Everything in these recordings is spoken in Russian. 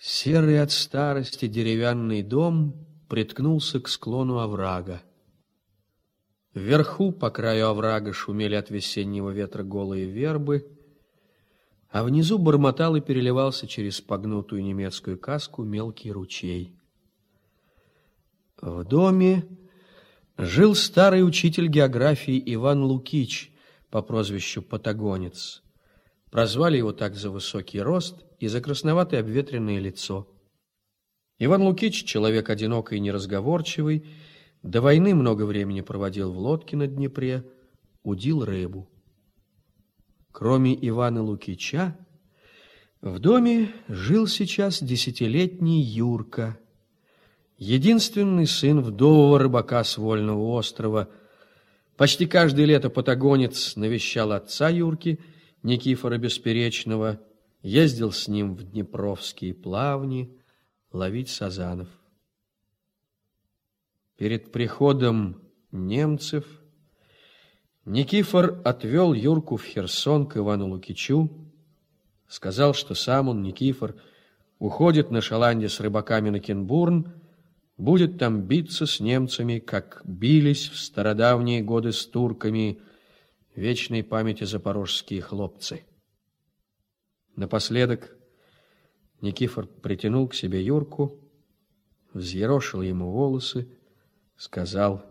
Серый от старости деревянный дом приткнулся к склону оврага. Вверху, по краю оврага, шумели от весеннего ветра голые вербы, а внизу бормотал и переливался через погнутую немецкую каску мелкий ручей. В доме жил старый учитель географии Иван Лукич по прозвищу Патагонец. Прозвали его так за высокий рост и за красноватое обветренное лицо. Иван Лукич, человек одинокий и неразговорчивый, до войны много времени проводил в лодке на Днепре, удил рыбу. Кроме Ивана Лукича, в доме жил сейчас десятилетний Юрка, единственный сын вдового рыбака с Вольного острова. Почти каждое лето патагонец навещал отца Юрки, Никифора Бесперечного, ездил с ним в Днепровские плавни ловить сазанов. Перед приходом немцев Никифор отвел Юрку в Херсон к Ивану Лукичу, сказал, что сам он, Никифор, уходит на шаланде с рыбаками на Кенбурн, будет там биться с немцами, как бились в стародавние годы с турками, вечной памяти запорожские хлопцы. Напоследок Никифор притянул к себе Юрку, взъерошил ему волосы, сказал,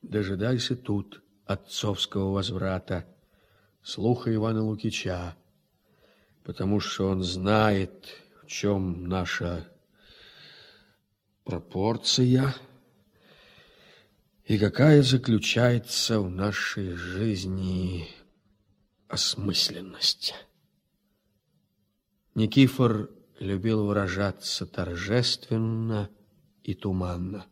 «Дожидайся тут отцовского возврата, слуха Ивана Лукича, потому что он знает, в чем наша пропорция и какая заключается в нашей жизни осмысленность». Никифор любил выражаться торжественно и туманно.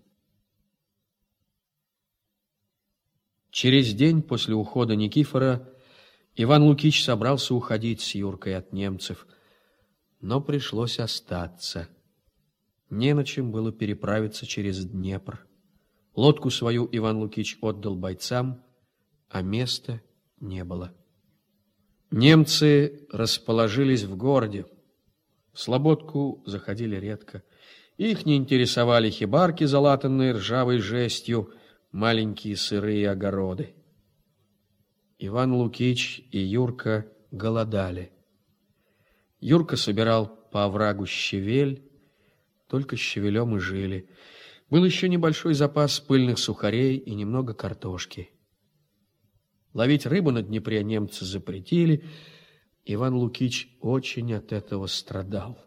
Через день после ухода Никифора Иван Лукич собрался уходить с Юркой от немцев, но пришлось остаться. Не на чем было переправиться через Днепр. Лодку свою Иван Лукич отдал бойцам, а места не было. Немцы расположились в городе. В Слободку заходили редко. Их не интересовали хибарки, залатанные ржавой жестью, маленькие сырые огороды. Иван Лукич и Юрка голодали. Юрка собирал по оврагу щавель, только щавелем и жили. Был еще небольшой запас пыльных сухарей и немного картошки. Ловить рыбу на Днепре немцы запретили. Иван Лукич очень от этого страдал.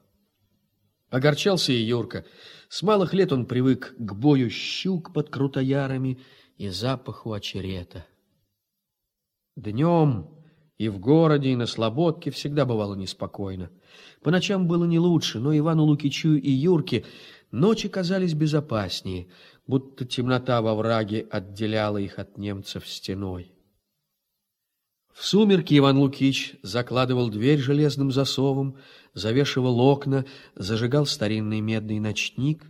Огорчался и Юрка. С малых лет он привык к бою щук под крутоярами и запаху очерета. Днем и в городе, и на Слободке всегда бывало неспокойно. По ночам было не лучше, но Ивану Лукичу и Юрке ночи казались безопаснее, будто темнота во враге отделяла их от немцев стеной. В сумерки Иван Лукич закладывал дверь железным засовом, завешивал окна, зажигал старинный медный ночник,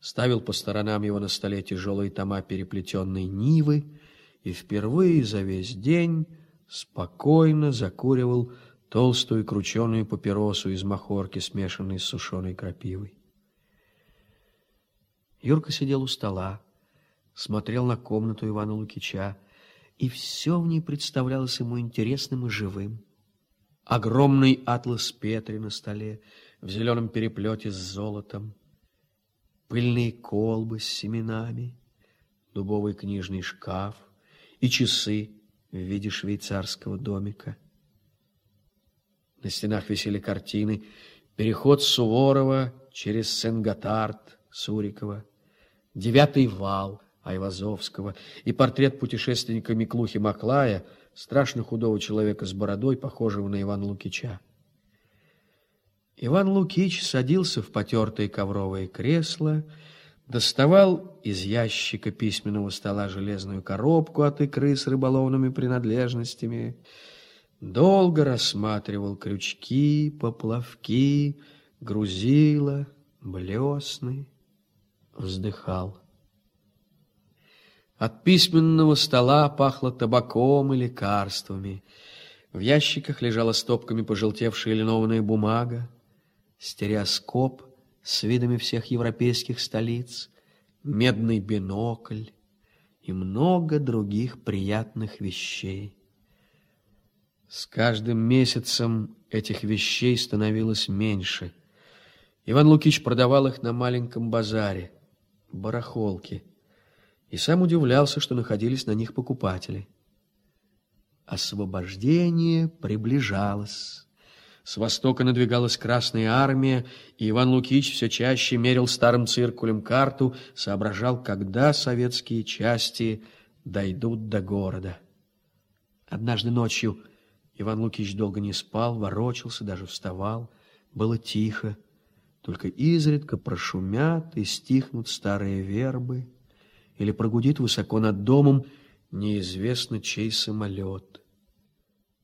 ставил по сторонам его на столе тяжелые тома переплетенной нивы и впервые за весь день спокойно закуривал толстую крученую папиросу из махорки, смешанной с сушеной крапивой. Юрка сидел у стола, смотрел на комнату Ивана Лукича, и все в ней представлялось ему интересным и живым. Огромный атлас Петри на столе в зеленом переплете с золотом, пыльные колбы с семенами, дубовый книжный шкаф и часы в виде швейцарского домика. На стенах висели картины «Переход Суворова через Сен-Готард» Сурикова, «Девятый вал» Айвазовского и портрет путешественника Миклухи Маклая, страшно худого человека с бородой, похожего на Ивана Лукича. Иван Лукич садился в потертое ковровое кресло, доставал из ящика письменного стола железную коробку от икры с рыболовными принадлежностями, долго рассматривал крючки, поплавки, грузила, блесны, вздыхал. От письменного стола пахло табаком и лекарствами. В ящиках лежала стопками пожелтевшая линованная бумага. стереоскоп с видами всех европейских столиц, медный бинокль и много других приятных вещей. С каждым месяцем этих вещей становилось меньше. Иван Лукич продавал их на маленьком базаре, барахолке, и сам удивлялся, что находились на них покупатели. Освобождение приближалось. С востока надвигалась Красная Армия, и Иван Лукич все чаще мерил старым циркулем карту, соображал, когда советские части дойдут до города. Однажды ночью Иван Лукич долго не спал, ворочался, даже вставал. Было тихо, только изредка прошумят и стихнут старые вербы, или прогудит высоко над домом неизвестно чей самолет.